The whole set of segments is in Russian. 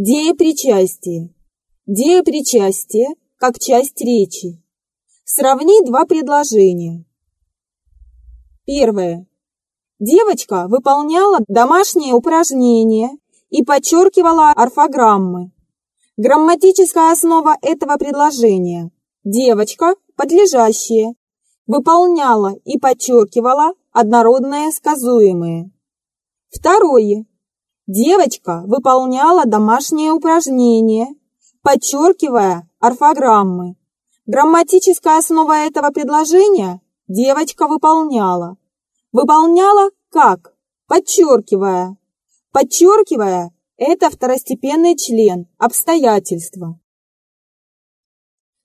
Деепричастие. Деепричастие как часть речи. Сравни два предложения. Первое. Девочка выполняла домашние упражнения и подчеркивала орфограммы. Грамматическая основа этого предложения. Девочка, подлежащее, выполняла и подчеркивала однородные сказуемые. Второе. Девочка выполняла домашние упражнения, подчеркивая орфограммы. Грамматическая основа этого предложения девочка выполняла. Выполняла как? Подчеркивая. Подчеркивая – это второстепенный член, обстоятельства.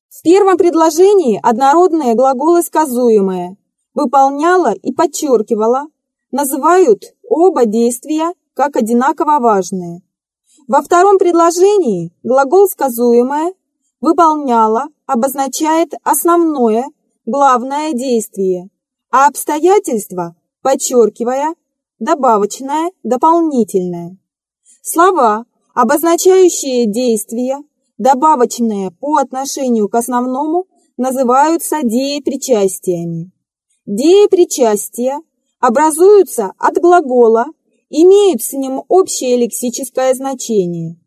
В первом предложении однородные глаголы сказуемые выполняла и подчеркивала, называют оба действия как одинаково важные. Во втором предложении глагол сказуемое выполняла обозначает основное, главное действие, а обстоятельства, подчеркивая, добавочное, дополнительное. Слова, обозначающие действия, добавочные по отношению к основному, называются деепричастиями. Деепричастия образуются от глагола, имеют с ним общее лексическое значение.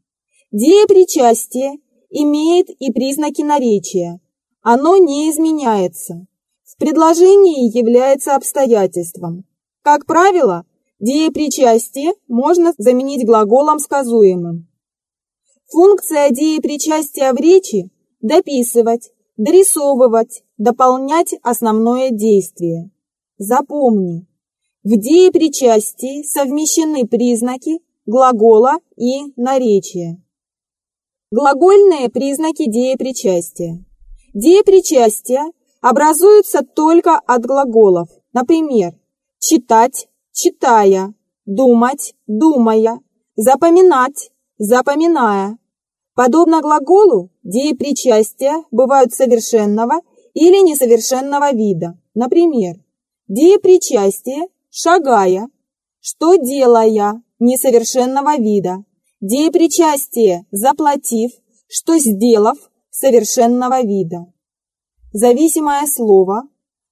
Деепричастие имеет и признаки наречия. Оно не изменяется. В предложении является обстоятельством. Как правило, деепричастие можно заменить глаголом сказуемым. Функция деепричастия в речи – дописывать, дорисовывать, дополнять основное действие. Запомни, в деепричастии совмещены признаки глагола и наречия. Глагольные признаки деепричастия. Деепричастия образуются только от глаголов, например, читать, читая, думать, думая, запоминать, запоминая. Подобно глаголу, деепричастия бывают совершенного или несовершенного вида. Например, деепричастие шагая, что делая несовершенного вида, деепричастие заплатив, что сделав совершенного вида. Зависимое слово,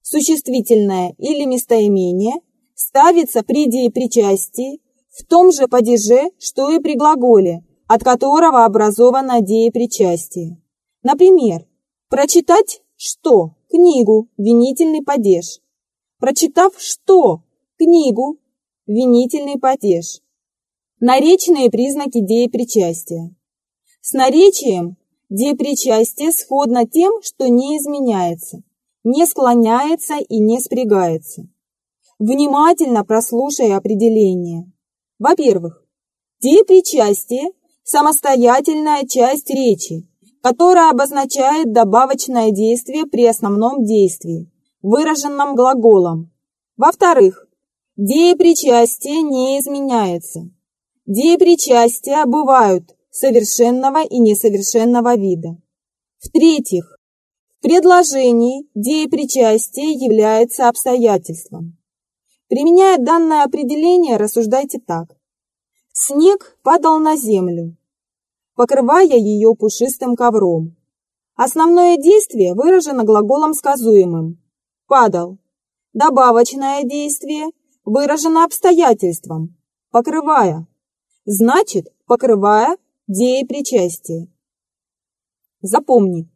существительное или местоимение ставится при деепричастии в том же падеже, что и при глаголе, от которого образовано деепричастие. Например, прочитать что? Книгу, винительный падеж. Прочитав что? Книгу, винительный падеж. Наречные признаки деепричастия. С наречием деепричастие сходно тем, что не изменяется, не склоняется и не спрягается. Внимательно прослушай определение. Во-первых, деепричастие – самостоятельная часть речи, которая обозначает добавочное действие при основном действии, выраженном глаголом. Во-вторых, деепричастие не изменяется. Деепричастия бывают совершенного и несовершенного вида. В-третьих, в предложении деепричастие является обстоятельством. Применяя данное определение, рассуждайте так. Снег падал на землю, покрывая ее пушистым ковром. Основное действие выражено глаголом сказуемым «падал». Добавочное действие выражено обстоятельством «покрывая». Значит, покрывая деепричастие. Запомни,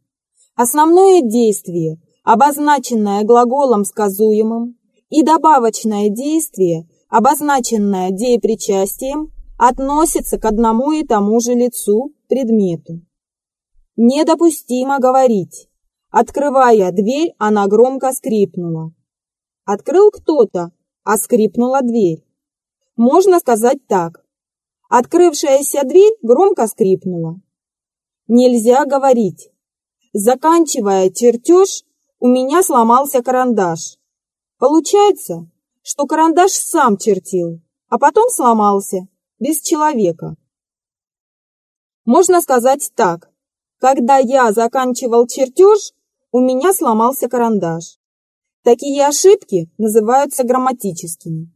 основное действие, обозначенное глаголом сказуемым, и добавочное действие, обозначенное деепричастием, относится к одному и тому же лицу, предмету. Недопустимо говорить. Открывая дверь, она громко скрипнула. Открыл кто-то, а скрипнула дверь. Можно сказать так. Открывшаяся дверь громко скрипнула. Нельзя говорить. Заканчивая чертеж, у меня сломался карандаш. Получается, что карандаш сам чертил, а потом сломался, без человека. Можно сказать так. Когда я заканчивал чертеж, у меня сломался карандаш. Такие ошибки называются грамматическими.